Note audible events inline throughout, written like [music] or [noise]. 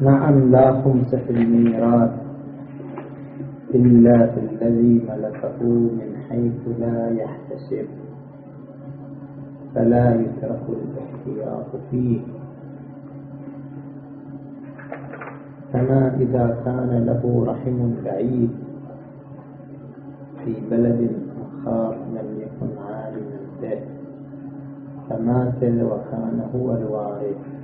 نعم لا خمس في الميراث إلا في الذي ملكه من حيث لا يحتسب فلا يترك الاحتياط فيه. كما إذا كان له رحم بعيد في بلد آخر لم يكن عالما به فمات وكان هو الوارث.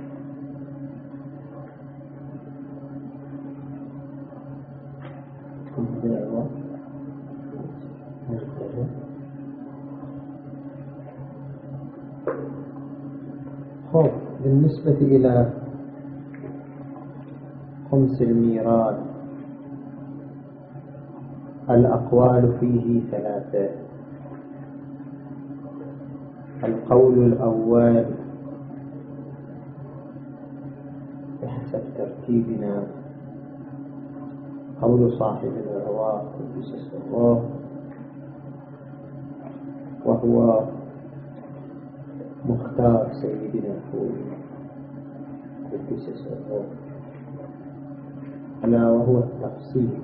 خب بالنسبة إلى خمس الميراث الأقوال فيه ثلاثة. القول الأول بحسب ترتيبنا. قول صاحب الرواق قدس سره وهو مختار سيدنا الخوي قدس سره ألا وهو التفصيل.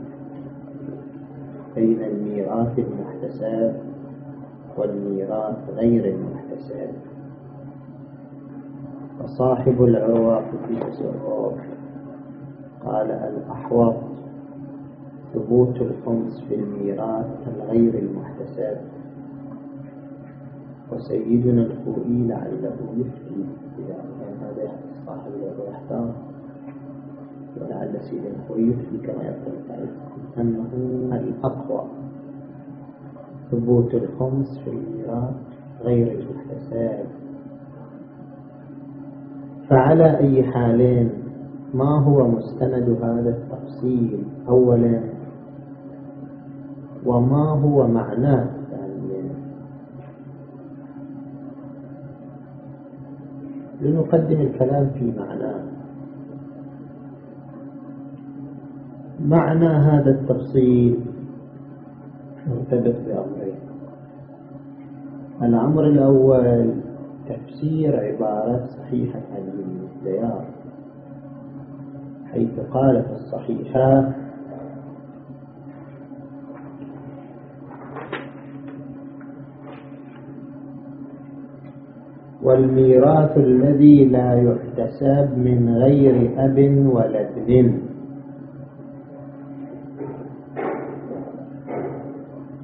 بين الميراث المحتسب والميراث غير المحتسب. وصاحب العروة في تسره قال الأحوط ثبوت الخمس في الميراث الغير المحتسب. وسيدنا الخوئي لعله يفتي إذا كان هذا صاحب العروة يحتار ولعل سيدنا الخوئي يفتي كما يقول أنه الأقوى. ثبوت الخمس في الميراث غير المحتسب. فعلى أي حالين ما هو مستند هذا التفصيل؟ أولا وما هو معناه؟ لنقدم الكلام في معناه. معنى هذا التفصيل مرتبط بأمرين. الأمر الأول تفسير عبارة صحيحة بن الديار حيث قال في الصحيحة والميراث الذي لا يحتسب من غير أب ولا ابن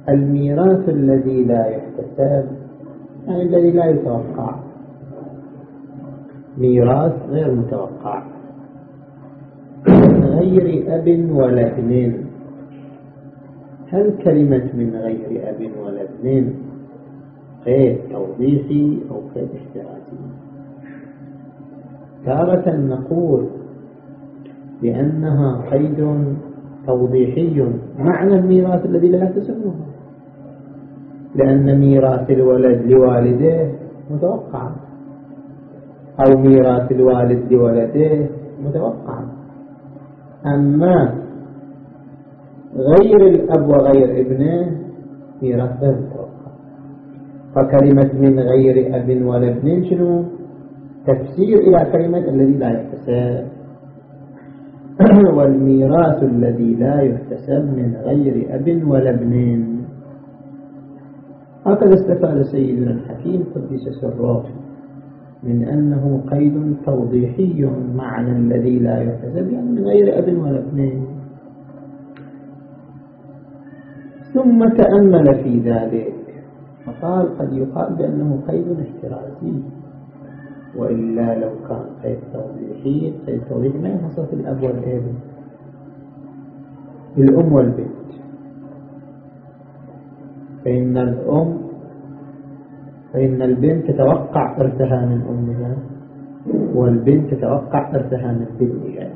الميراث الذي لا يحتسب يعني الذي لا يتوقع. ميراث غير متوقع. من غير أب ولا ابن هل كلمة من غير أب ولا ابن قيد توضيحي أو قيد احترازي تارة نقول بأنها قيد توضيحي معنى الميراث الذي لا يحتسبه لأن ميراث الولد لوالده متوقع. أو ميراث الوالد لولده متوقع. أما غير الأب وغير ابنه ميراث غير فكلمة من غير أب ولا ابن شنو؟ تفسير إلى كلمة الذي لا يحتسب. [clears throat] والميراث الذي لا يحتسب من غير أب ولا ابن. هكذا استفاد سيدنا الحكيم قدس سره من أنه قيد توضيحي معنى الذي لا يحتسب يعني من غير أب ولا ابن. ثم تأمل في ذلك. فقال قد يقال بأنه قيد احترازي وإلا لو كان قيد توضيحي قيد توضيحي ما يحصل في الأب والابن. الأم والبنت. فإن الأم فإن البنت تتوقع إرثها من أمها والبنت تتوقع إرثها من بنتها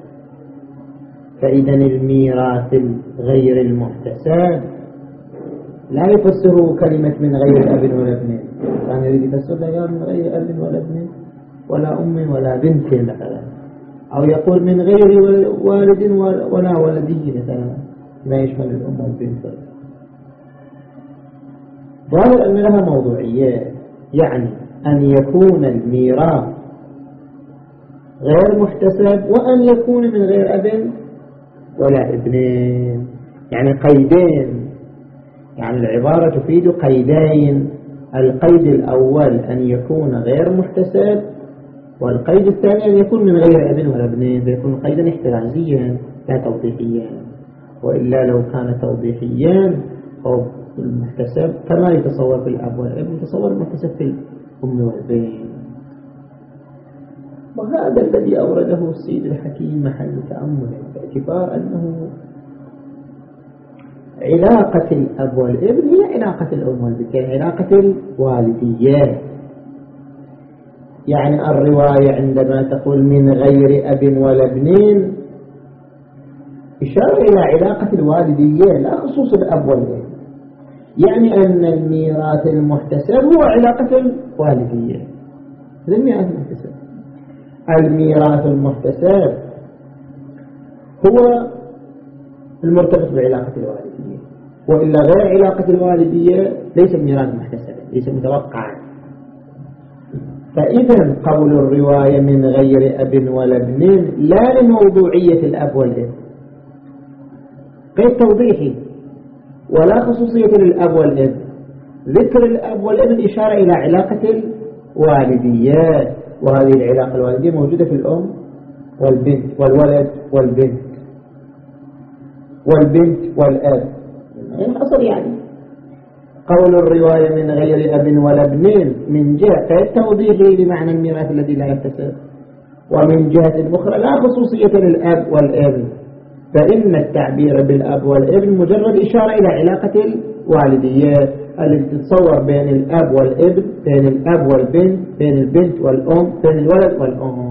فإذا الميراث الغير المحتسب لا يفسره كلمة من غير أب ولا ابن. كان يريد يفسر لا من غير أب ولا ابن ولا أم ولا بنت مثلا. أو يقول من غير والد ولا ولدي مثلا. ما يشمل الأم والبنت. ظاهر أن لها موضوعية يعني أن يكون الميراث غير محتسب وأن يكون من غير أب ولا ابنين يعني قيدين يعني العبارة تفيد قيدين. القيد الأول أن يكون غير محتسب والقيد الثاني أن يكون من غير ابن ولا ابنين فيكون قيدا احترازيا لا توضيحيا. وإلا لو كان توضيحيا أو المحتسب كما يتصور في الأب والابن يتصور المحتسب في الأم والبين وهذا الذي أورده السيد الحكيم محل تأمل باعتبار أنه علاقة الأب والابن هي علاقة الأم والبنت يعني علاقة الوالدية. يعني الرواية عندما تقول من غير أب ولا ابنين إشارة إلى علاقة الوالدية لا خصوص الأب والابن. يعني أن الميراث المحتسب هو علاقة الوالدية. هذا الميراث المحتسب. الميراث المحتسب هو المرتبط بعلاقة الوالدية. وإلا غير علاقة الوالدية ليس ميراث محتسبا ليس متوقعا. فإذا قول الرواية من غير أب ولا ابن لا لموضوعية الأب والابن. غير توضيحي. ولا خصوصية للأب والابن. ذكر الأب والابن إشارة إلى علاقة الوالدية. وهذه العلاقة الوالدية موجودة في الأم والبنت والولد والبنت. والبنت والأب. الأصل يعني. قول الرواية من غير أب ولا ابن من جهة التوضيح لمعنى الميراث الذي لا يكتسب ومن جهة أخرى لا خصوصية للأب والابن فإن التعبير بالأب والابن مجرد إشارة إلى علاقة الوالدية التي تتصور بين الأب والابن بين الأب والبنت بين البنت والأم بين الولد والأم.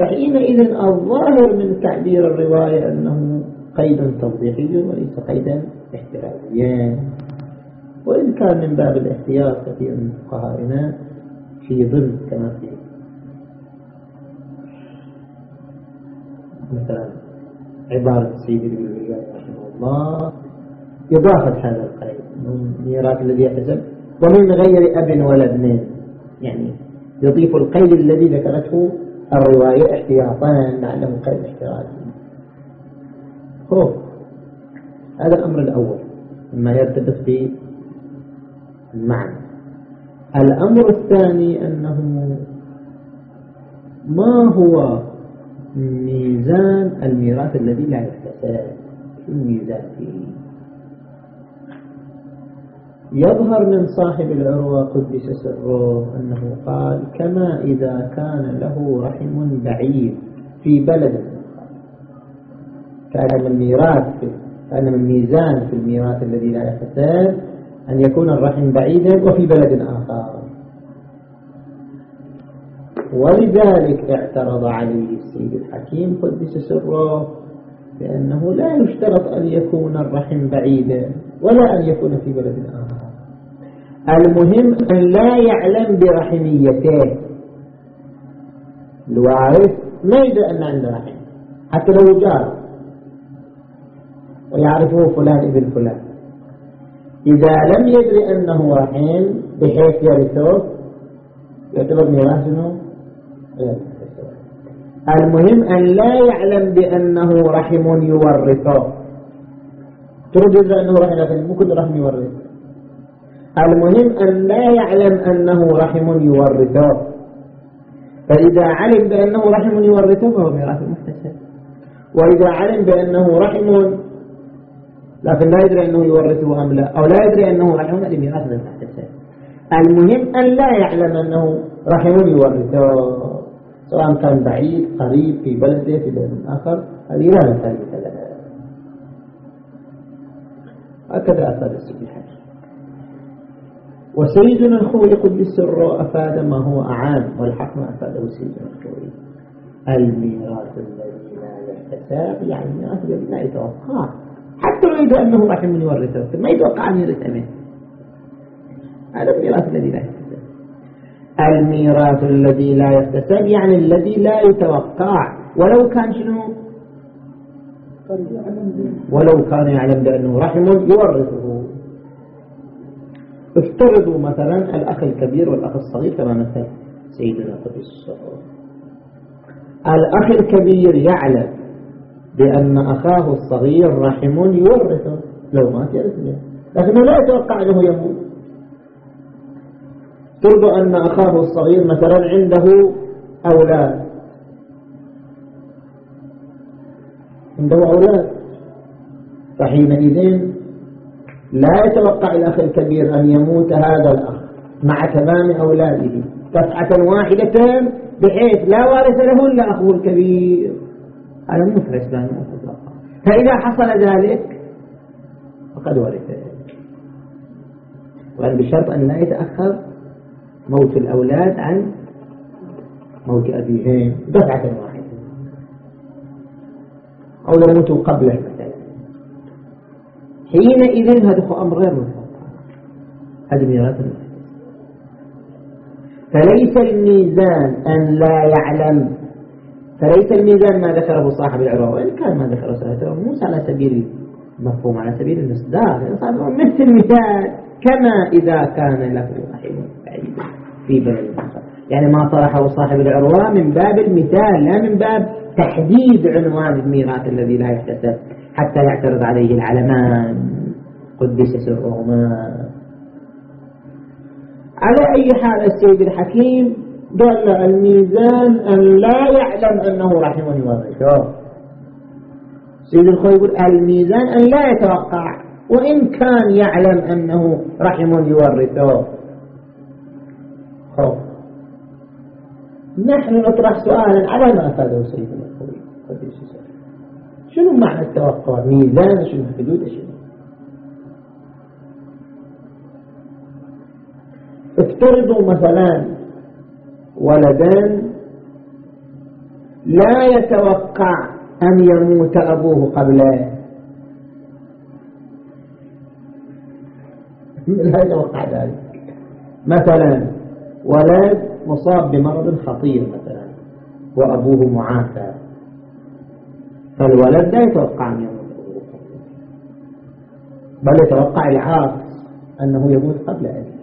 فحينئذ الظاهر من تعبير الرواية أنه قيد توضيحي وليس قيدا احترازيا. وإن كان من باب الاحتياط كثير من في ظل كما في مثلا عبارة سيد الولايات رحمه الله يضاف هذا القيد من ميراث الذي يحسب ومن غير أب ولا ابن يعني يضيف القيد الذي ذكرته الرواية احتياطا لعله قيد احترازي هو هذا الأمر الأول مما يرتبط بالمعنى الأمر الثاني أنه ما هو ميزان الميراث الذي لا يحتسب؟ الميزان. فيه يظهر من صاحب العروة قدس سره أنه قال كما إذا كان له رحم بعيد في بلد. كان من ميراث كان من ميزان في الميراث الذي لا يحتسب أن يكون الرحم بعيدا وفي بلد آخر. ولذلك اعترض عليه السيد الحكيم قدس سره لأنه لا يشترط أن يكون الرحم بعيدا. ولا أن يكون في بلد آخر. المهم أن لا يعلم برحميته. الوارث ما يدري أن عنده رحم. حتى لو جار. ويعرفه فلان ابن فلان. إذا لم يدري أنه رحم بحيث يرثه يعتبر ميراثه المهم أن لا يعلم بأنه رحم يورثه. ترجز أنه رحم مو كل رحم يورث. المهم أن لا يعلم أنه رحم يورثه. فإذا علم بأنه رحم يورثه فهو ميراث محتسب وإذا علم بأنه رحم لكن لا يدري أنه يورثه أم لا أو لا يدري أنه رحم هذه ميراث محتسب المهم أن لا يعلم أنه رحم يورثه. سواء كان بعيد قريب في بلده في بلد آخر هذه لا لها هكذا أفاد السيد الحكيم وسيدنا الخوي قد السر أفاد ما هو أعام والحق ما أفاده سيدنا الخوي الميراث الذي لا يحتساب يعني الميراث الذي لا يتوقع. حتى لو يدعى أنه رحم يورثه ما يتوقع أن يرث أمين هذا الميراث الذي لا يحتساب الميراث الذي لا يحتسب يعني الذي لا يتوقع. ولو كان شنو؟ ولو كان يعلم بأنه رحم يورثه. افترضوا مثلا الأخ الكبير والأخ الصغير كما مثل سيدنا قدس. الأخ الكبير يعلم بأن أخاه الصغير رحم يورثه. لو مات يرثه لكنه لا يتوقع أنه يموت. ترد أن أخاه الصغير مثلا عنده أولاد. عنده أولاد. فحينئذ لا يتوقع الأخ الكبير أن يموت هذا الأخ مع تمام أولاده. دفعة واحدة بحيث لا وارث له إلا أخوه الكبير. هذا في الإسلام فإذا حصل ذلك فقد ورثه. وأن بشرط أن لا يتأخر موت الأولاد عن موت أبيهم دفعة واحدة. أو يموتوا قبله. مثلا حينئذ هذا أمر غير متوقع هذه ميراث فليس الميزان أن لا يعلم. فليس الميزان ما ذكره صاحب العروة وإن كان ما ذكره صاحب العروة موسى على سبيل المفهوم على سبيل المصداق. مثل المثال كما إذا كان له رحم بعيد في بلد. يعني ما طرحه صاحب العروة من باب المثال لا من باب تحديد عنوان الميراث الذي لا يحتسب حتى يعترض عليه العلمان. قدس سرهما على أي حال السيد الحكيم قال الميزان أن لا يعلم أنه رحم يورثه سيد الخوي يقول الميزان أن لا يتوقع وإن كان يعلم أنه رحم يورثه. خوف. نحن نطرح سؤالا على ما أفاده سيد الخوي شنو معنى التوقع؟ ميزان شنو؟ حدود شنو؟ افترضوا مثلا ولدان لا يتوقع أن يموت أبوه قبله لا يتوقع ذلك. مثلا ولد مصاب بمرض خطير مثلا وأبوه معافى. فالولد لا يتوقع أن يموت. بل يتوقع العكس أنه يموت قبل أبيه.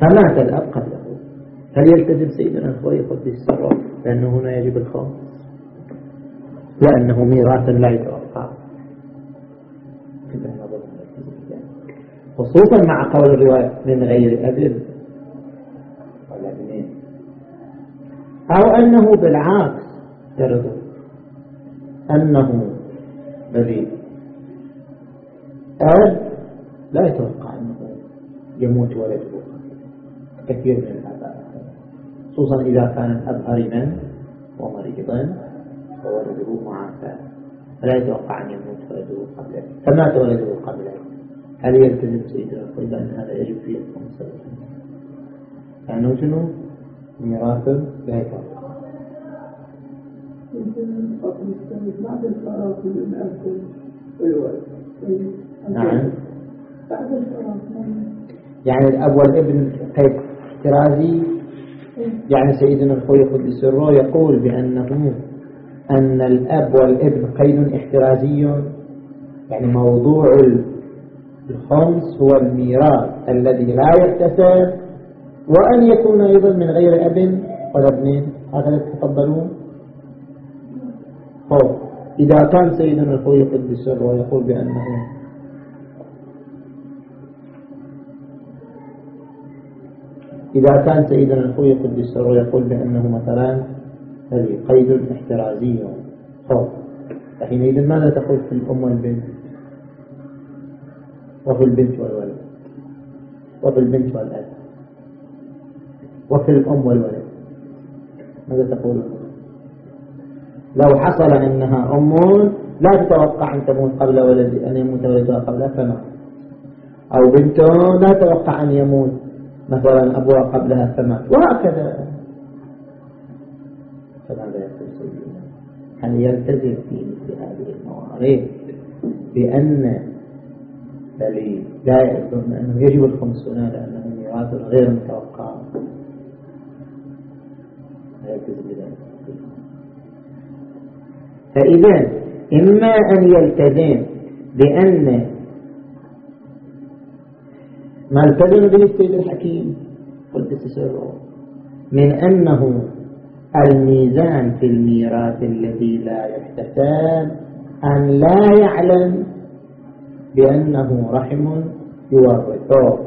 فمات الأب قبله؟ هل يلتزم سيدنا الخوي يقدس السر لأنه هنا يجب الخوف لأنه ميراث لا يتوقع. خصوصا مع قول الرواية من غير أب أو أنه بالعكس ترضى أنه بريء. أب لا يتوقع أنه يموت ولده. كثير من الآباء خصوصا إذا كان الأب هرما ومريضا وولده معافى. فلا يتوقع أن يموت ولده قبله. فمات ولده قبله. هل يلتزم سيدنا القيد أن هذا يجب فيه الخمسة لأنه شنو ميراث لا يتوقع نعم. يعني الأب والابن قيد احترازي يعني سيدنا الخوي قدس سره يقول بأنه أن الأب والابن قيد احترازي يعني موضوع الخمس هو الميراث الذي لا يحتسب وأن يكون أيضا من غير أب ولا ابن. هكذا تتفضلون طيب إذا كان سيدنا الخوي قدس سره يقول بأنه إذا كان سيدنا الخوي قدس سره يقول بأنه مثلا هذه قيد احترازي. خوف فحينئذ ماذا تقول في الأم والبنت؟ وفي البنت والولد. وفي البنت والأب. وفي الأم والولد. ماذا تقول؟ لو حصل أنها أم لا تتوقع أن تموت قبل ولد أن يموت ولدها قبلها فما أو بنت لا تتوقع أن يموت مثلا أبوها قبلها ثمان وهكذا. فماذا يقول سيدنا؟ هل يلتزم في مثل هذه الموارد بأن بل لا يعرفون أنه يجب الخمسون لأنه ميراث غير متوقع. فإذا إما أن يلتزم بأن ما التزم به السيد الحكيم؟ قدس سره من أنه الميزان في الميراث الذي لا يحتسب أن لا يعلم بأنه رحم يورثه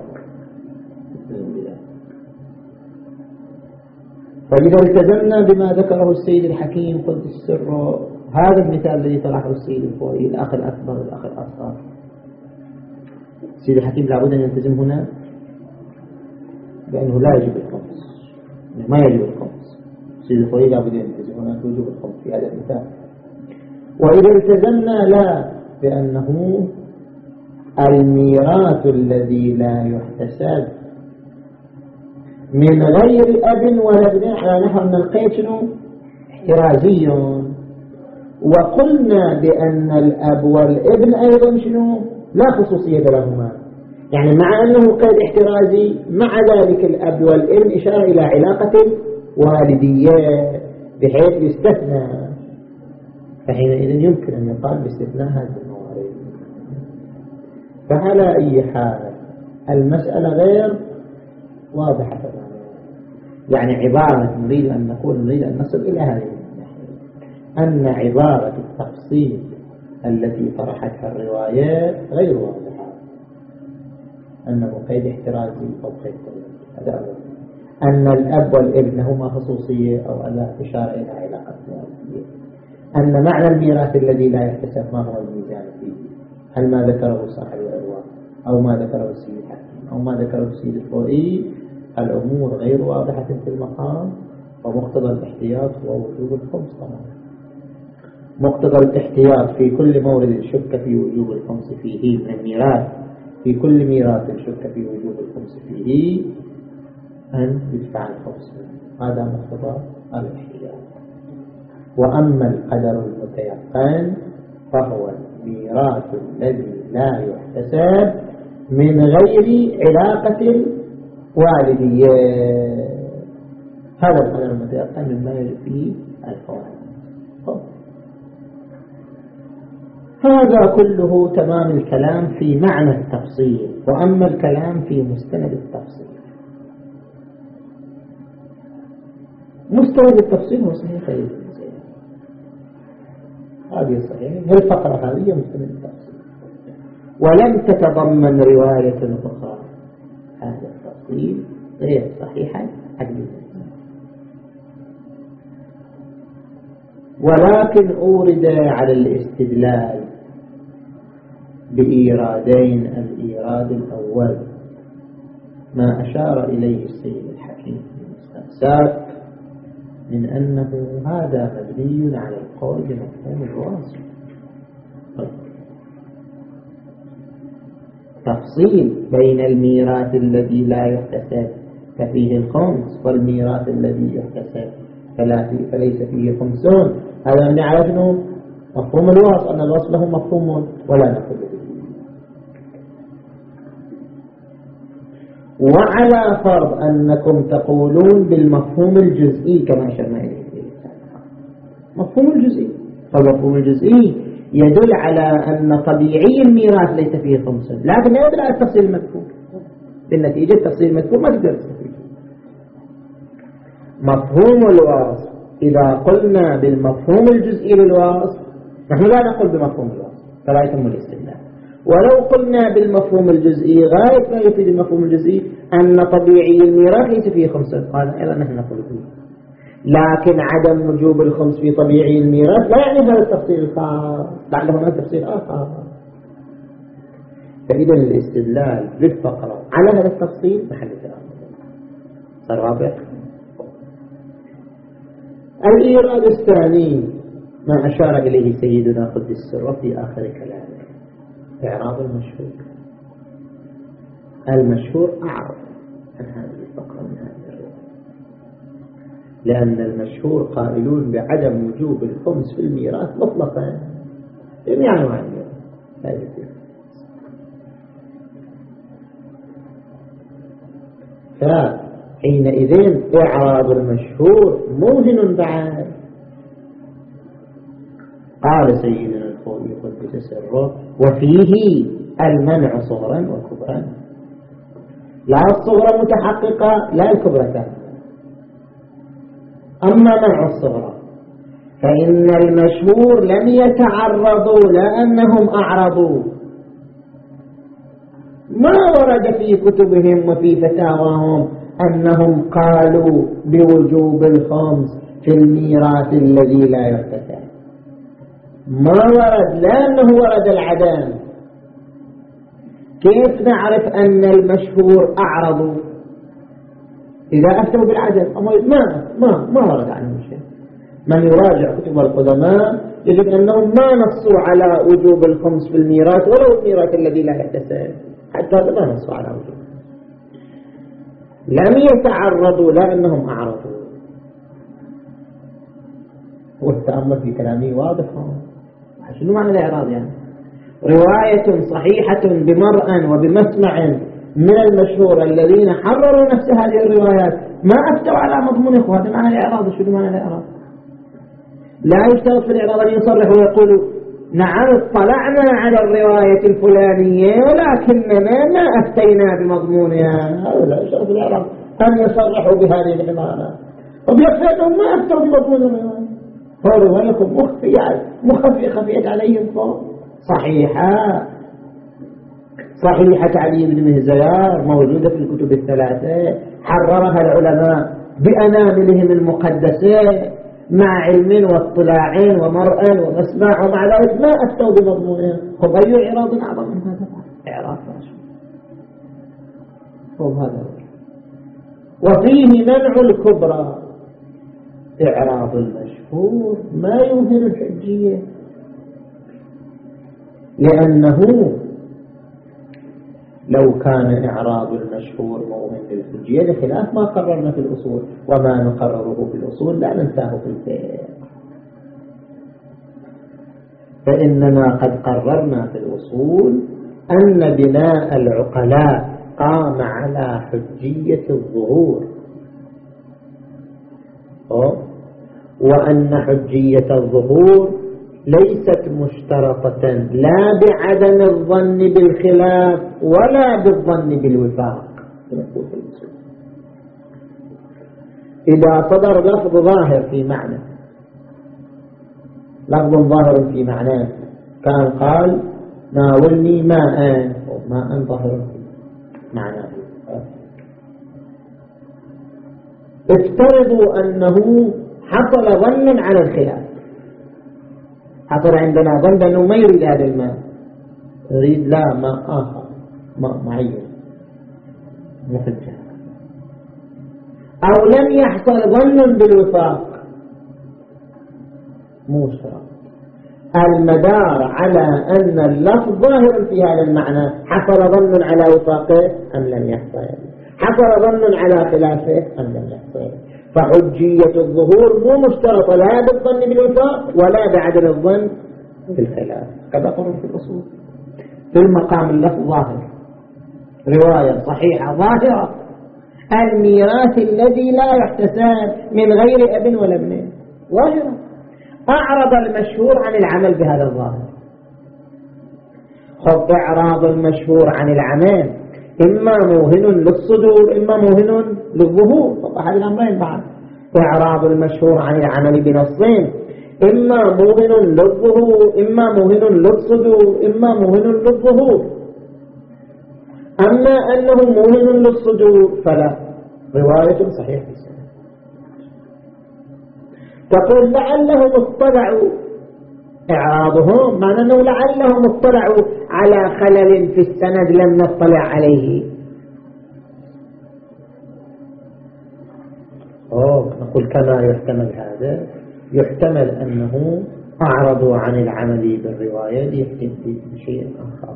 فإذا التزمنا بما ذكره السيد الحكيم قدس السر. هذا المثال الذي طرحه السيد الفوري الأخ الأكبر والأخ الأصغر. السيد الحكيم لابد أن يلتزم هنا بأنه لا يجب الخمس ما يجب الخمس السيد الفوري لابد أن يلتزم هنا وجوب الخمس في هذا المثال. وإذا التزمنا لا بأنه الميراث الذي لا يحتسب. من غير أب ولا ابن على نحو أن القيد شنو؟ احترازي وقلنا بأن الأب والابن أيضا شنو؟ لا خصوصية لهما. يعني مع أنه قيد احترازي مع ذلك الأب والابن إشارة إلى علاقة والدية بحيث يستثنى. فحينئذ يمكن أن يقال باستثناء الموارد فعلى أي حال المسألة غير واضحة يعني عبارة نريد أن نقول نريد أن نصل إلى هذه أن عبارة التفصيل التي طرحتها الروايات غير واضحة. أنه قيد احترازي أو قيد هذا أن الأب والابن هما خصوصية أو أن إشارة إلى علاقة. أن معنى الميراث الذي لا يحتسب ما هو الميزان. هل ما ذكره صاحب الأرواح؟ أو ما ذكره السيد الحكيم أو ما ذكره السيد الفوئي الأمور غير واضحة في المقام ومقتضى الاحتياط هو وجوب الخمس طبعا. مقتضى الاحتياط في كل مورد شك في وجوب الخمس فيه من الميراث. في كل ميراث شك في وجوب الخمس فيه أن يدفع الخمس. هذا مقتضى الاحتياط. وأما القدر المتيقن فهو الميراث الذي لا يحتسب من غير علاقة والدية هذا القدر المتيقن مما يجب فيه الفوائد. هذا كله تمام الكلام في معنى التفصيل وأما الكلام في مستند التفصيل. مستند التفصيل هو صحيح هذه صحيح الفقرة هذه مستند التفصيل ولم تتضمن رواية أخرى. هذا التفصيل غير صحيحة حديثا ولكن أورد على الاستدلال بإيرادين الإيراد الأول ما أشار إليه السيد الحكيم في من أنه هذا مبني على القول بمفهوم الواصل تفصيل بين الميراث الذي لا يحتسب ففيه الخمس والميراث الذي يحتسب فليس فيه خمسون. هذا من عرفنا مفهوم الوصف أن الوصف له مفهوم ولا نقول وعلى فرض أنكم تقولون بالمفهوم الجزئي كما أشرنا إليه. مفهوم الجزئي. فالمفهوم الجزئي يدل على أن طبيعي الميراث ليس فيه خمس. لكن لا يدل على التفصيل المذكور. بالنتيجة التفصيل المذكور ما تقدر تستفيد. مفهوم الوصف إذا قلنا بالمفهوم الجزئي للوصف نحن لا نقول بمفهوم الوصف فلا يتم الاستدلال. ولو قلنا بالمفهوم الجزئي غاية ما يفيد المفهوم الجزئي أن طبيعي الميراث ليس فيه خمسة. هذا أيضا نحن نقول به لكن عدم وجوب الخمس في طبيعي الميراث لا يعني هذا التفصيل الخاص. لعل هناك تفصيل آخر فإذا الاستدلال بالفقرة على هذا التفصيل محل كلام واضح؟ الإيراد الثاني ما أشار إليه سيدنا قدس السر في آخر كلامه. إعراب المشهور. المشهور أعرف عن هذه الفقرة من هذه الرواية. لأن المشهور قائلون بعدم وجوب الخمس في الميراث مطلقا. جميع أنواع الميراث. فحينئذ إعراض المشهور موهن بعد قال سيدنا الفوضي قدس سره وفيه المنع صغرا وكبرا. لا الصغرى متحققة لا الكبرى أما منع الصغرى فإن المشهور لم يتعرضوا لأنهم أعرضوا. ما ورد في كتبهم وفي فتاواهم أنهم قالوا بوجوب الخمس في الميراث الذي لا يحتسب ما ورد لأنه ورد العدم كيف نعرف أن المشهور أعرضوا إذا أفتوا بالعدم ما ما ما ورد عنهم شيء. من يراجع كتب القدماء يجد أنهم ما نصوا على وجوب الخمس في الميراث ولو الميراث الذي لا يحتسب حتى ما نصوا على وجوب. لم يتعرضوا لأنهم أعرضوا. والتأمل في كلامي واضح. شنو معنى الإعراض يعني. رواية صحيحة بمرأى وبمسمع من المشهور الذين حرروا نفس هذه الروايات. ما أفتوا على مضمون هذا معنى الإعراض شنو معنى الإعراض؟ لا يشترط في الإعراض أن يصرح ويقول نعم اطلعنا على الرواية الفلانية ولكننا ما أفتينا بمضمونها. هذا لا يشترط في الإعراض أن يصرحوا بهذه العبارة وبيكفي ما أفتوا بمضمون الرواية فروايكم مخفية مخفية خفيت عليهم صحيحة. صحيحة علي بن مهزيار موجودة في الكتب الثلاثة. حررها العلماء بأناملهم المقدسة مع علم واطلاع ومرأة ومسمع ومع ذلك ما أفتوا بمضمونها هم أي إعراض أعظم من هذا؟ إعراض هذا وفيه منع الكبرى. إعراض المشهور ما يظهر الحجية. لأنه لو كان إعراض المشهور موهن للحجية لخلاف ما قررنا في الأصول وما نقرره في الأصول لا ننساه في الفقه. فإننا قد قررنا في الأصول أن بناء العقلاء قام على حجية الظهور. وأن حجية الظهور ليست مشترطة لا بعدم الظن بالخلاف ولا بالظن بالوفاق. إذا صدر لفظ ظاهر في معنى لفظ ظاهر في معناه كان قال ناولني ماء ماء ظاهر في معناه. افترضوا أنه حصل ظن على الخلاف. حصل عندنا ظن أنه ما يريد هذا الماء يريد لا ماء آخر ماء معين. محجة أو لم يحصل ظن بالوفاق. مو المدار على أن اللفظ ظاهر في هذا المعنى. حصل ظن على وفاقه أم لم يحصل؟ حصل ظن على خلافه أم لم يحصل؟ فحجية الظهور مو مشترطة لا بالظن بالوفاق ولا بعدم الظن بالخلاف كذا قرر في الأصول. في المقام اللفظ ظاهر. رواية صحيحة ظاهرة. الميراث الذي لا يحتسب من غير ابن ولا ابن. ظاهرة. أعرض المشهور عن العمل بهذا الظاهر. خب إعراض المشهور عن العمل. إما موهن للصدور إما موهن للظهور. طبعا هذه الأمرين بعد. إعراض المشهور عن العمل بنصين. إما موهن للظهور إما موهن للصدور إما موهن للظهور. أما أنه موهن للصدور فلا. رواية صحيحة. تقول لعلهم اطلعوا إعراضهم معنى أنه لعلهم اطلعوا على خلل في السند لم نطلع عليه. أوه نقول كما يحتمل هذا. يحتمل أنه أعرضوا عن العمل بالرواية ليحتمل بشيء آخر.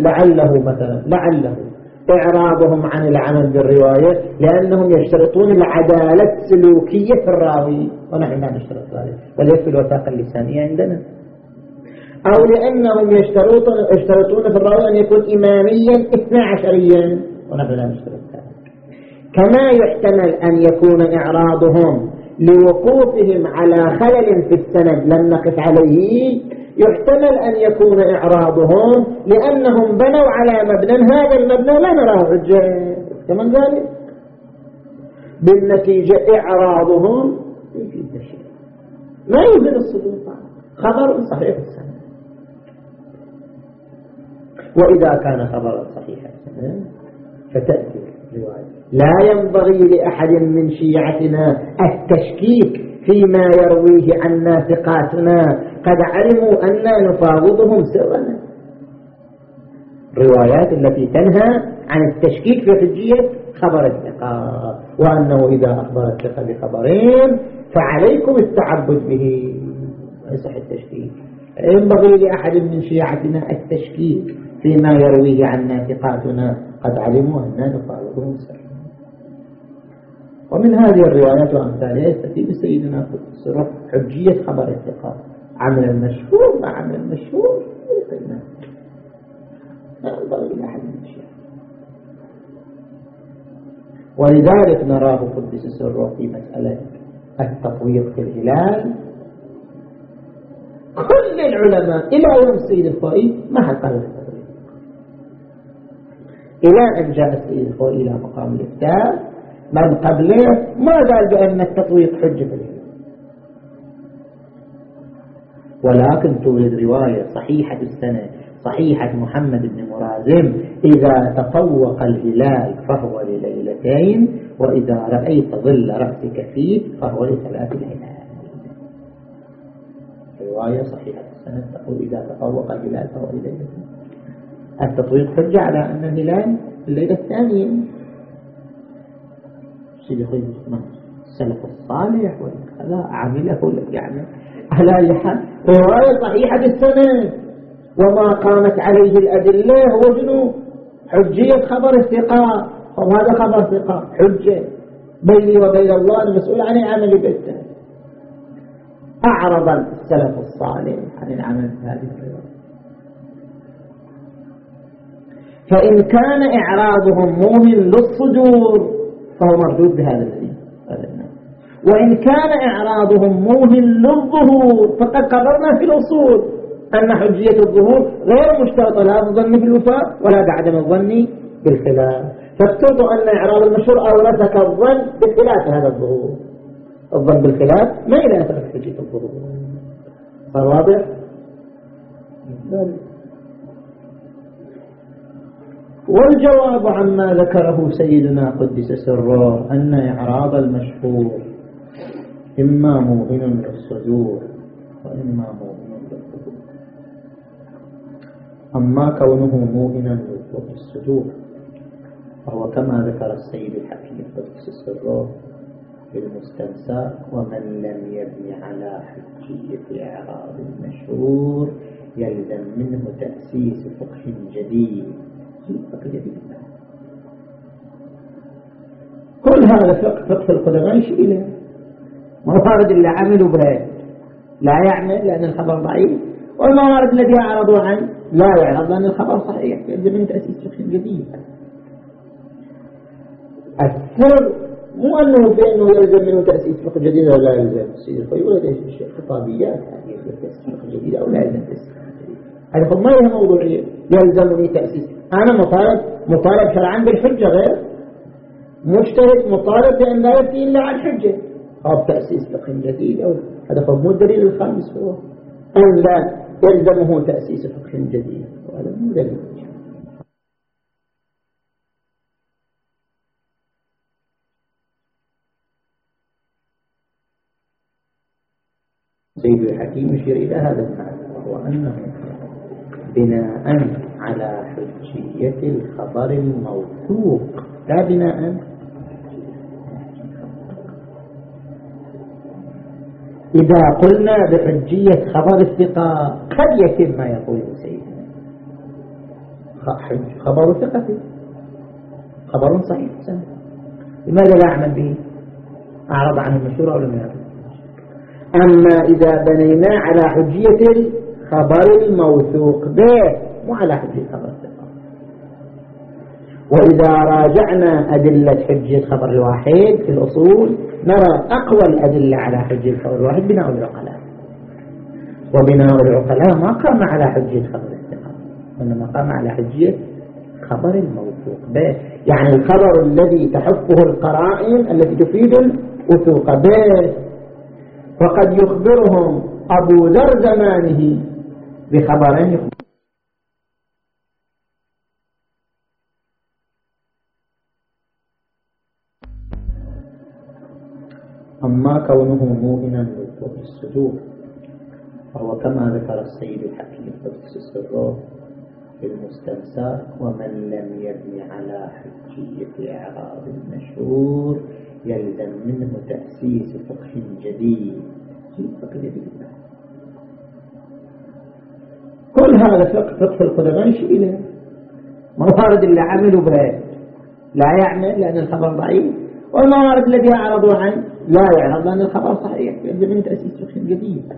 لعله مثلا لعله إعراضهم عن العمل بالرواية لأنهم يشترطون العدالة السلوكية في الراوي. ونحن لا نشترط ذلك وليس الوثاقة اللسانية عندنا. أو لأنهم يشترطون, في الراوي أن يكون إماميا اثنى عشريا. ونحن لا نشترط ذلك. كما يحتمل أن يكون إعراضهم لوقوفهم على خلل في السند لم نقف عليه يحتمل أن يكون إعراضهم لأنهم بنوا على مبنى هذا المبنى لا نراه حجة كما ذلك؟ بالنتيجة إعراضهم ما يفيد الصدور خبر صحيح السنة وإذا كان خبرا صحيح السنة فتأتي رواية. لا ينبغي لأحد من شيعتنا التشكيك فيما يرويه عنا ثقاتنا. قد علموا أننا نفاوضهم سرا. الروايات التي تنهى عن التشكيك في حجية خبر الثقة وأنه إذا أخبر الثقة بخبرين فعليكم التعبد به. يصح التشكيك. ينبغي لأحد من شيعتنا التشكيك فيما يرويه عنا ثقاتنا. قد علموا أننا نفاوضهم سرا. ومن هذه الروايات وأمثالها يستفيد سيدنا قدس حجية خبر الثقة. عمل المشهور مع عمل المشهور قيمة لا ينبغي إلى أحد من الشيعة ولذلك نراه قدس سره في مسألة التطوير في الهلال. كل العلماء إلى يوم السيد الخوئي ما حد قال التطوير إلى أن جاء السيد الخوئي إلى مقام الإفتاء من قبله ما قال بأن التطويق حجة الهلال ولكن توجد رواية صحيحة السنة صحيحة محمد بن مرازم إذا تطوق الهلال فهو لليلتين وإذا رأيت ظل رأسك فيه فهو لثلاث ليلات. رواية صحيحة السنة تقول إذا تطوق الهلال فهو لليلتين. التطويق حجة على أن الهلال الليلة الثانية. خير السلف الصالح وكذا عمله يعني على أي حال؟ رواية صحيحة السنة. وما قامت عليه الأدلة هو شنو؟ حجية خبر الثقة. وهذا خبر ثقة؟ حجة. بيني وبين الله المسؤول عن العمل بيته. أعرض السلف الصالح عن العمل بهذه الرواية. فإن كان إعراضهم موهن للصدور فهو مردود بهذا الدين وإن كان إعراضهم موهن للظهور فقد قررنا في الأصول أن حجية الظهور غير مشترطة لا بالظن بالوفاء ولا بعدم الظن بالخلاف. فافترضوا أن إعراض المشهور أورثك الظن بخلاف هذا الظهور. الظن بالخلاف ما إلى أثر حجية الظهور. صار واضح؟ والجواب عما ذكره سيدنا قدس سره أن إعراض المشهور إما موهن للصدور وإما موهن للظهور أما كونه موهنا للصدور فهو كما ذكر السيد الحكيم قدس سره في المستنسى ومن لم يبني على حجية إعراض المشهور يلزم منه تأسيس فقه جديد. كل هذا فقه القدماء إليه. موارد اللي عملوا به لا يعمل لأن الخبر ضعيف. والموارد التي أعرضوا عنه لا يعرض لأن الخبر صحيح. يلزم من تأسيس فقه جديد. السر مو أنه بأنه يلزم منه تأسيس فقه جديد ولا لا يلزم. سيد الخير ولا تأسيس خطابيات. يعني يلزم تأسيس فقه جديد أو لا يلزم تأسيس. هذا ما هي موضوعية يلزمني تأسيس. أنا مطالب مطالب شرعا بالحجة غير. مجتهد مطالب بأن لا يفتي إلا عن حجة أو تأسيس فقه جديد أو هذا هو الدليل الخامس هو. أن لا يلزمه تأسيس فقه جديد. وهذا مو دليل. سيد الحكيم يشير إلى هذا المعنى وهو أنه بناء على حجية الخبر الموثوق. لا بناء. إذا قلنا بحجية خبر الثقة قد يتم ما يقول سيدنا. خبر ثقة. خبر صحيح. سنة. لماذا لا أعمل به؟ أعرض عنه المشهور أو لم يعرض. أما إذا بنينا على حجية الخبر الموثوق به مو على حجية خبر الثقة وإذا راجعنا أدلة حجية خبر الواحد في الأصول نرى أقوى الأدلة على حجية الخبر الواحد بناء العقلاء. وبناء العقلاء ما قام على حجية خبر الثقة وإنما قام على حجية خبر الموثوق به. يعني الخبر الذي تحفه القرائن التي تفيد الوثوق به. فقد يخبرهم أبو ذر زمانه بخبر يخبر أما كونه موهنا لوقوع الصدور فهو كما ذكر السيد الحكيم قدس السر في المستنساخ ومن لم يبني على حجية إعراض المشهور يلزم منه تأسيس فقه جديد. فقه جديد. كل هذا فقه فقه القدماء شيء موارد اللي عملوا به لا يعمل لأن الخبر ضعيف والموارد التي أعرضوا عنه لا يعرض لأن الخبر صحيح يلزم منه تأسيس فقه جديد.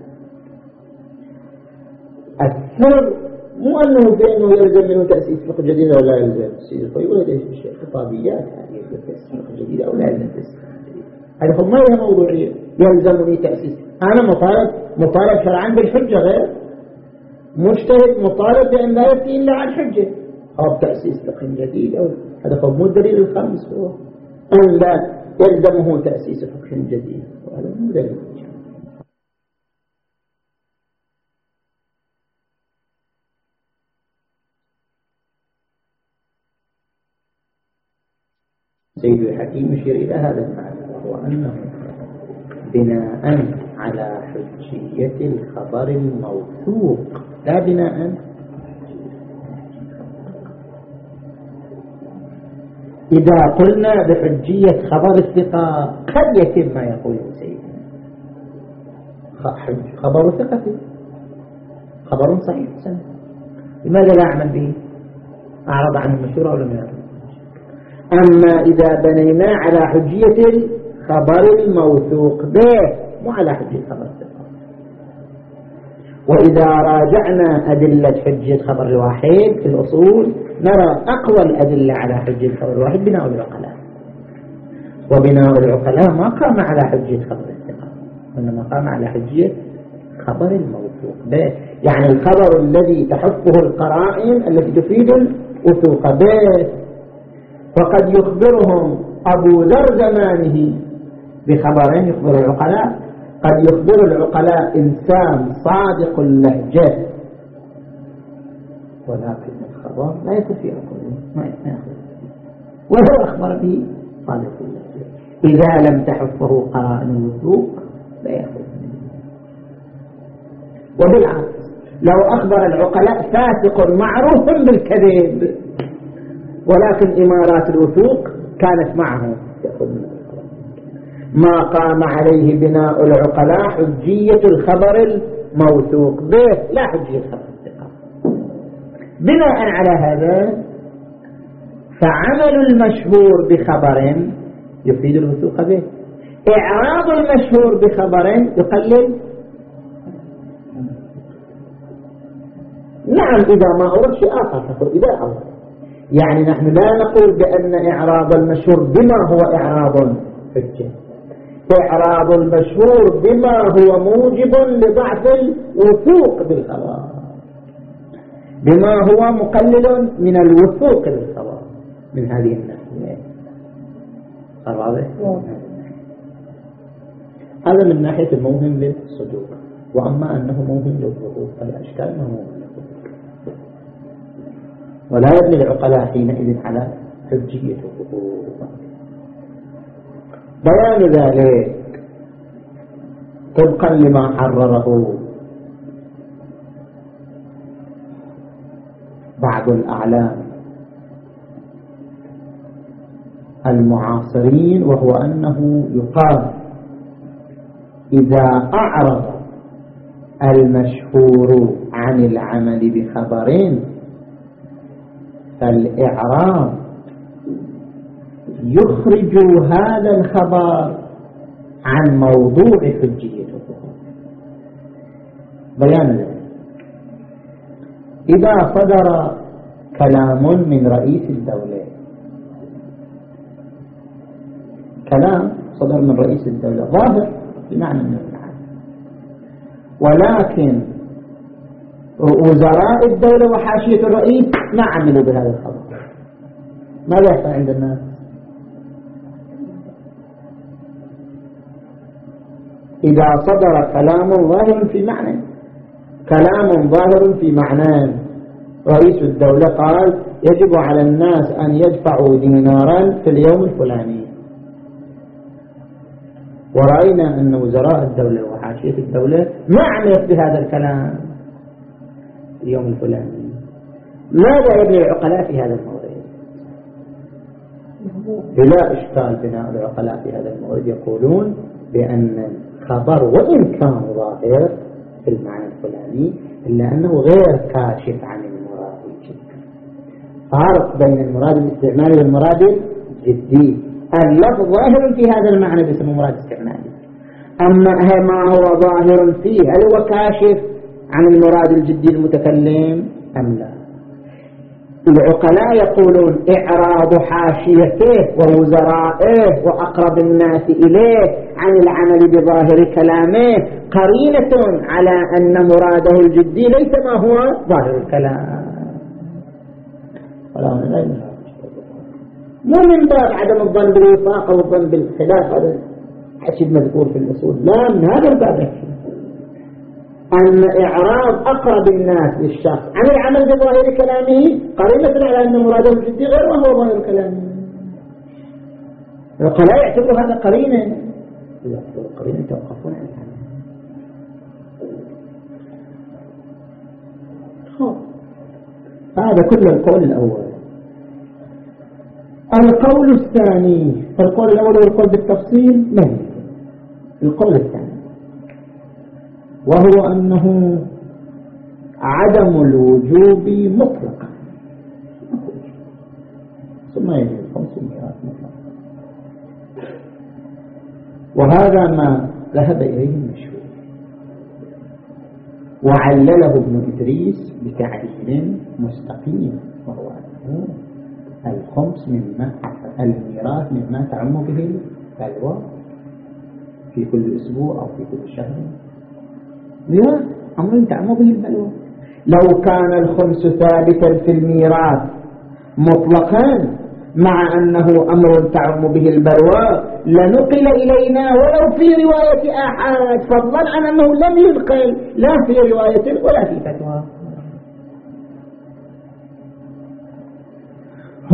السر مو أنه بأنه يلزم منه تأسيس فقه جديد أو لا يلزم. تأسيس فقه ولا شيء؟ خطابيات يعني يلزم تأسيس فقه جديد أو لا يلزم تأسيس فقه جديد. هذا ما هي موضوعية يلزمني تأسيس. أنا مطالب مطالب شرعا بالحجة غير مجتهد مطالب بأن لا يفتي إلا عن حجة. أو تأسيس فقه جديد أو هذا هو مو الدليل الخامس هو. أن لا يلزمه تأسيس فقه جديد. وهذا مو دليل. سيد الحكيم يشير إلى هذا المعنى وهو أنه بناء على حجية الخبر الموثوق. لا بناء. إذا قلنا بحجية خبر الثقة قد يتم ما يقول سيدنا. خبر ثقة. خبر صحيح. سنة لماذا لا أعمل به؟ أعرض عن المشهور أو لم يعرض أما إذا بنينا على حجية الخبر الموثوق به مو على حجية خبر الثقة وإذا راجعنا أدلة حجية خبر الواحد في الأصول نرى أقوى الأدلة على حجية خبر الواحد بناء العقلاء. وبناء العقلاء ما قام على حجية خبر الثقة وإنما قام على حجية خبر الموثوق به. يعني الخبر الذي تحفه القرائن التي تفيد الوثوق به. فقد يخبرهم أبو ذر زمانه بخبرين يخبر العقلاء. قد يخبر العقلاء إنسان صادق اللهجة. ولكن الخبر لا يكون في عقله ما يأخذ وهو أخبر به صادق اللهجة. إذا لم تحفه قرائن الوثوق لا يأخذ وبالعكس لو أخبر العقلاء فاسق معروف بالكذب ولكن إمارات الوثوق كانت معه يأخذ منه. ما قام عليه بناء العقلاء حجية الخبر الموثوق به. لا حجية خبر الثقة بناء على هذا فعمل المشهور بخبر يفيد الوثوق به. إعراض المشهور بخبر يقلل. نعم إذا ما أورد شيء آخر تقول إذا أورد يعني نحن لا نقول بأن إعراض المشهور بما هو إعراض حجة. إعراض المشهور بما هو موجب لضعف الوثوق بالخبر بما هو مقلل من الوثوق بالخبر من هذه الناحية. صار؟ هذا من ناحية الموهم للصدور وأما أنه موهم للظهور فالأشكال ما موهم للظهور ولا يبني العقلاء حينئذ على حجية الظهور بيان ذلك. طبقا لما حرره. بعض الأعلام. المعاصرين وهو أنه يقال إذا أعرض المشهور عن العمل بخبر فالإعراض يخرج هذا الخبر عن موضوع حجية بيان ذلك إذا صدر كلام من رئيس الدولة كلام صدر من رئيس الدولة ظاهر بمعنى من المعنى ولكن وزراء الدولة وحاشية الرئيس ما عملوا بهذا الخبر. ماذا يحصل عند الناس إذا صدر كلام ظاهر في معنى. كلام ظاهر في معنى. رئيس الدولة قال يجب على الناس أن يدفعوا دينارا في اليوم الفلاني. ورأينا أن وزراء الدولة وحاشية الدولة ما عملت بهذا الكلام اليوم الفلاني. ماذا يبني العقلاء في هذا المورد بلا إشكال بناء العقلاء في هذا المورد يقولون بأن الخبر وإن كان ظاهر في المعنى الفلاني إلا أنه غير كاشف عن المراد الجدي فارق بين المراد الاستعمالي والمراد الجدي. اللفظ ظاهر في هذا المعنى باسم مراد استعمالي. أما ما هو ظاهر فيه هل هو كاشف عن المراد الجدي المتكلم؟ أم لا؟ العقلاء يقولون إعراض حاشيته ووزرائه وأقرب الناس إليه عن العمل بظاهر كلامه قرينة على أن مراده الجدي ليس ما هو ظاهر الكلام. مو من باب عدم الظن بالوفاق أو الظن بالخلاف هذا حكي مذكور في الأصول. لا من هذا الباب أن إعراض أقرب الناس للشخص عن العمل بظاهر كلامه قرينة على أن مراده الجدي غير ما هو ظاهر كلامه. العقلاء يعتبروا هذا قرينة. إذا قرينة يتوقفون عن هذا كل القول الأول. القول الثاني القول الأول والقول بالتفصيل ما القول الثاني. وهو أنه عدم الوجوب مطلقا. ثم يجب خمسمائة مطلقا. وهذا ما ذهب إليه المشهور. وعلله ابن إدريس بتعليل مستقيم وهو أنه الخمس مما الميراث مما تعم به البلوى في كل أسبوع أو في كل شهر. ميراث أمر تعم به البلوى لو كان الخمس ثابتا في الميراث مطلقا مع أنه أمر تعم به البلوى لنقل إلينا ولو في رواية أحد فضلا عن أنه لم ينقل لا في رواية ولا في فتوى.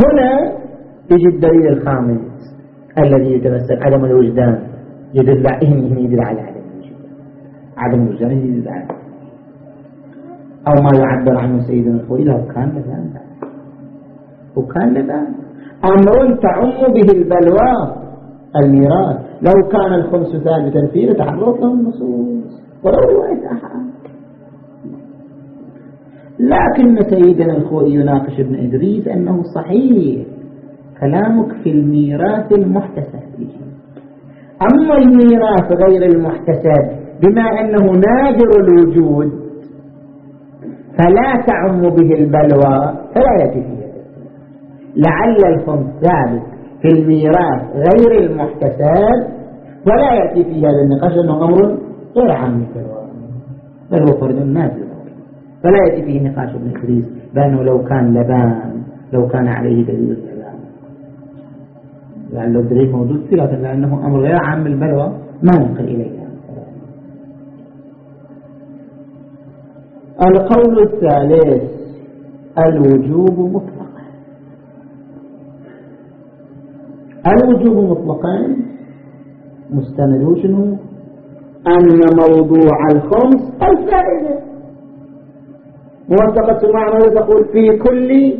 هنا يجي الدليل الخامس الذي يتمثل عدم الوجدان يدل يدل على عدم عدم الوجدان يدل على أو ما يعبر عنه سيدنا الخوي لو كان لذا وكان لذا أمر تعم به البلوى الميراث لو كان الخمس ثابتا فيه لتحررت له النصوص. ولو رواية أحد. لكن سيدنا الخوئي يناقش ابن إدريس أنه صحيح كلامك في الميراث المحتسب. أما الميراث غير المحتسب بما أنه نادر الوجود فلا تعم به البلوى فلا يأتي فيه لعل الخمس ثابت في الميراث غير المحتسب ولا يأتي في هذا النقاش أنه أمر غير عام بل هو فرد نازل فلا يأتي فيه نقاش ابن إدريس بأنه لو كان لبان لو كان عليه دليل اللبان لعل الدليل موجود فيه لأنه أمر غير عام البلوى ما ينقل إليها. القول الثالث الوجوب مطلقا. الوجوب مطلقا مستند شنو؟ أن موضوع الخمس الفائدة. موثقة معنى تقول في كل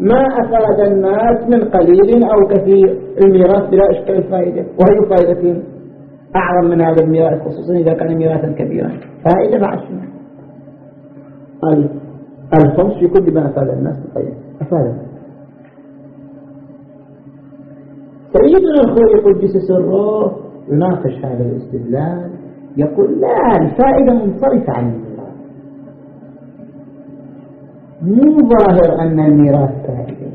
ما أفاد الناس من قليل أو كثير. الميراث بلا إشكال فائدة. وهي فائدة أعظم من هذا الميراث خصوصا إذا كان ميراثا كبيرا. فائدة بعد شنو الخمس في كل ما أفاد الناس. طيب أفاد. سيدنا الخوي قدس سره يناقش هذا الاستدلال يقول لا الفائدة منصرفة عن الميراث. مو ظاهر أن الميراث فائدة.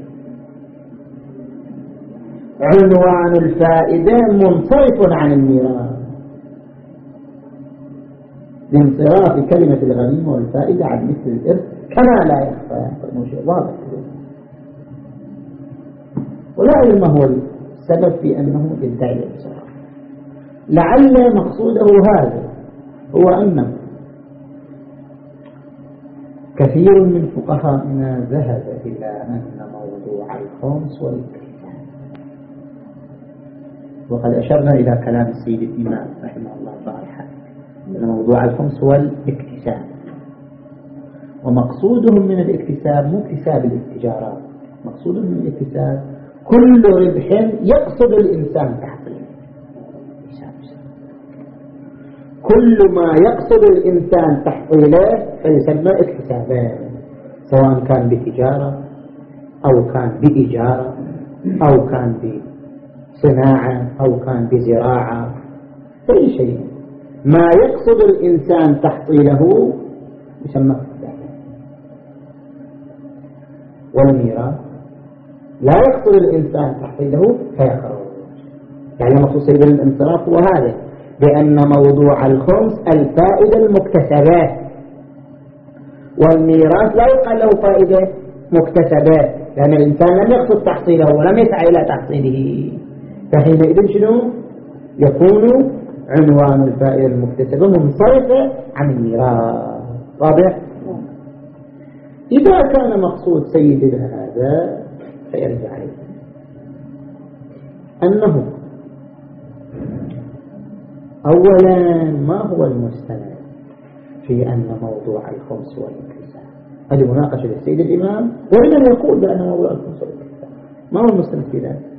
عنوان الفائدة منصرف عن الميراث. لانصراف كلمة الغنيمة والفائدة عن مثل الإرث كما لا يخفى شيء واضح. ولا أعلم ما هو السبب في أنه يدعي الانصراف. لعل مقصوده هذا هو أنه كثير من فقهائنا ذهب إلى أن موضوع الخمس والاكتساب وقد أشرنا إلى كلام السيد الإمام رحمه الله أن موضوع الخمس هو الاكتساب ومقصودهم من الاكتساب مو اكتساب الاتجارات مقصودهم من الاكتساب كل ربح يقصد الإنسان تحصيله كل ما يقصد الإنسان تحصيله فيسمى اكتسابا سواء كان بتجارة أو كان بإجارة أو كان بصناعة أو كان بزراعة أي شيء. ما يقصد الإنسان تحصيله يسمى والميراث لا يقصد الإنسان تحصيله فيخرج. يعني مخصوص بالانصراف هو هذا بأن موضوع الخمس الفائدة المكتسبة. والميراث لا يقال له فائدة مكتسبة لأن الإنسان لم يقصد تحصيله ولم يسعى إلى تحصيله. فحينئذ شنو؟ يكون عنوان الفائدة المكتسبة منصرفة عن الميراث واضح؟ إذا كان مقصود سيدنا هذا فيرجع عليه أنه أولا ما هو المستند في أن موضوع الخمس والانكسار هذه مناقشة للسيد الإمام ولمن يقول بأن موضوع الخمس والانكسار ما هو المستند في ذلك؟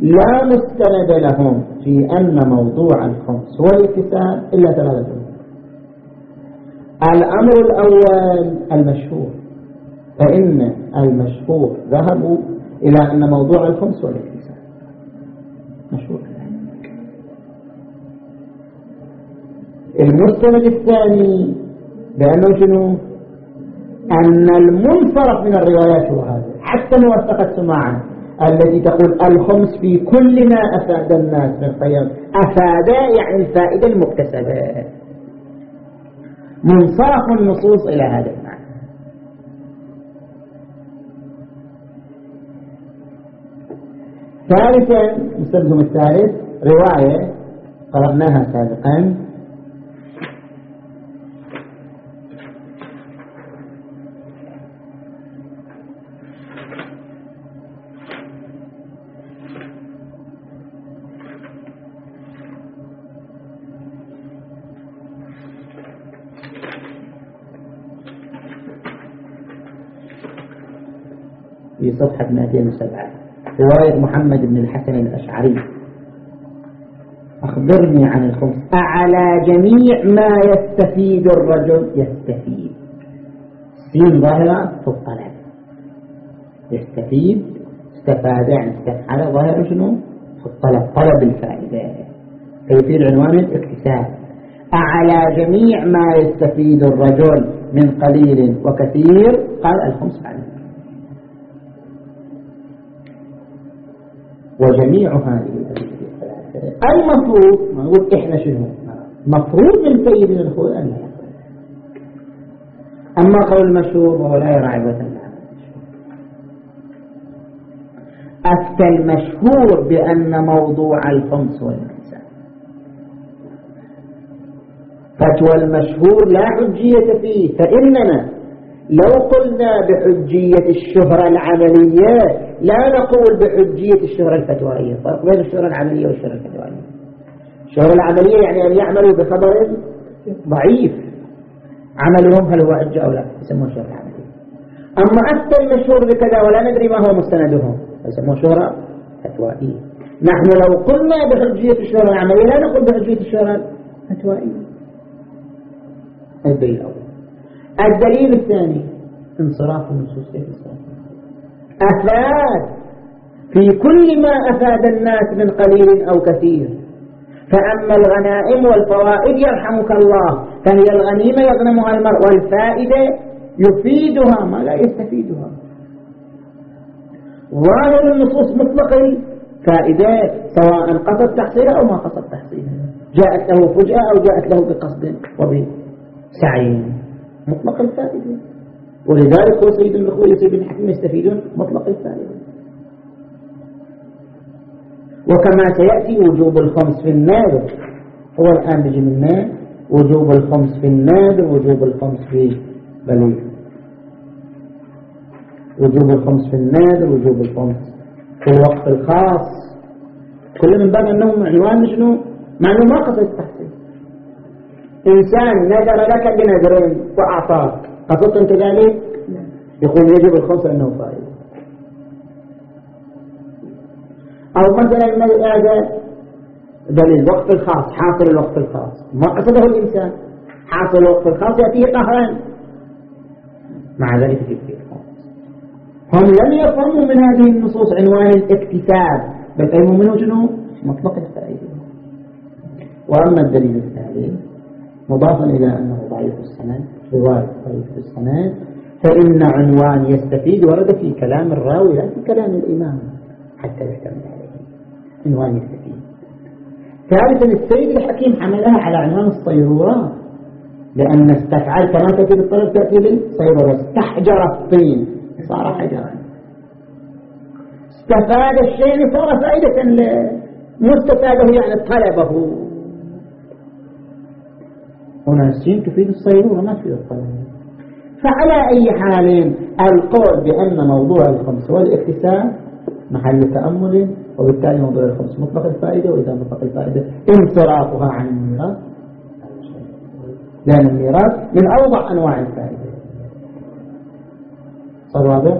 لا مستند لهم في أن موضوع الخمس والانكسار إلا ثلاثة أمور الأمر الأول المشهور فإن المشهور ذهبوا إلى أن موضوع الخمس والانكسار مشهور. المستند الثاني بأنه شنو؟ أن المنصرف من الروايات هو هذا حتى موثقة سماعا التي تقول الخمس في كل ما أفاد الناس من خير. أفاد يعني الفائدة المكتسبة. منصرف النصوص إلى هذا المعنى. ثالثا مستندهم الثالث رواية قرأناها سابقا. في صفحة 207 رواية محمد بن الحسن الأشعري. أخبرني عن الخمس أعلى جميع ما يستفيد الرجل. يستفيد. سين ظاهرة في الطلب يستفيد. استفاد يعني استفعل ظاهرة شنو؟ في الطلب طلب الفائدة. فيفيد عنوان الاكتساب. أعلى جميع ما يستفيد الرجل من قليل وكثير. قال الخمس بعد وجميع هذه المفروض ما نقول إحنا شنو؟ مفروض من سيدنا الخوذ أن أما قول المشهور وهو لا يرى عبة أفتى المشهور بأن موضوع الخمس والانقسام فتوى المشهور لا حجية فيه فإننا لو قلنا بحجية الشهرة العملية لا نقول بحجية الشهرة الفتوائية فرق بين الشهرة العملية والشهرة الفتوائية الشهرة العملية يعني أن يعملوا بخبر ضعيف. عملهم هل هو حجة أو لا؟ يسموه شهرة عملية أما أفتى المشهور بكذا ولا ندري ما هو مستندهم يسموه شهرة فتوائية نحن لو قلنا بحجية الشهرة العملية لا نقول بحجية الشهرة الفتوائية الدليل الأول الدليل الثاني. انصراف النصوص انصراف؟ أفاد. في كل ما أفاد الناس من قليل أو كثير. فأما الغنائم والفوائد يرحمك الله فهي الغنيمة يغنمها المرء والفائدة يفيدها ما لا يستفيدها. ظاهر النصوص مطلق الفائدة سواء قصد تحصيلها أو ما قصد تحصيلها. جاءت له فجأة أو جاءت له بقصد وبسعي. مطلق الفائدة ولذلك هو سيد المخوي وسيد الحكيم يستفيدون مطلق الفائدة وكما سيأتي وجوب الخمس في النادر هو الآن بيجي منا وجوب الخمس في النادر وجوب الخمس في بليغ وجوب الخمس في النادر وجوب الخمس في الوقت الخاص. كل من باب أنه عنوان شنو؟ ما قصد التحسين إنسان نذر لك بنذرين وأعطاك. قصدت أنت ذلك يقول يجب الخمس أنه فائدة. أو مثلا هذا بل الوقت الخاص حاصل الوقت الخاص. ما قصده الإنسان؟ حاصل الوقت الخاص يأتيه قهرا. مع ذلك يجب هم لم يفهموا من هذه النصوص عنوان الاكتساب. بل فهموا منه شنو؟ مطلق الفائدة وأما الدليل الثالث مضافا إلى أنه ضعيف السند رواية ضعيف السند. فإن عنوان يستفيد ورد في كلام الراوي لا في كلام الإمام حتى يحتمل عليه. عنوان يستفيد. ثالثا السيد الحكيم حملها على عنوان الصيرورات لأن استفعل كما تأتي بالطلب تأتي بالصيرورة استحجر الطين صار حجرا. استفاد الشيء صار فائدة مستفاده يعني طلبه. هنا السين تفيد الصيرورة ما تفيد الطلب فعلى أي حال القول بأن موضوع الخمس هو محل تأمل وبالتالي موضوع الخمس مطلق الفائدة وإذا مطلق الفائدة انصرافها عن الميراث. لأن الميراث من أوضح أنواع الفائدة. صار واضح؟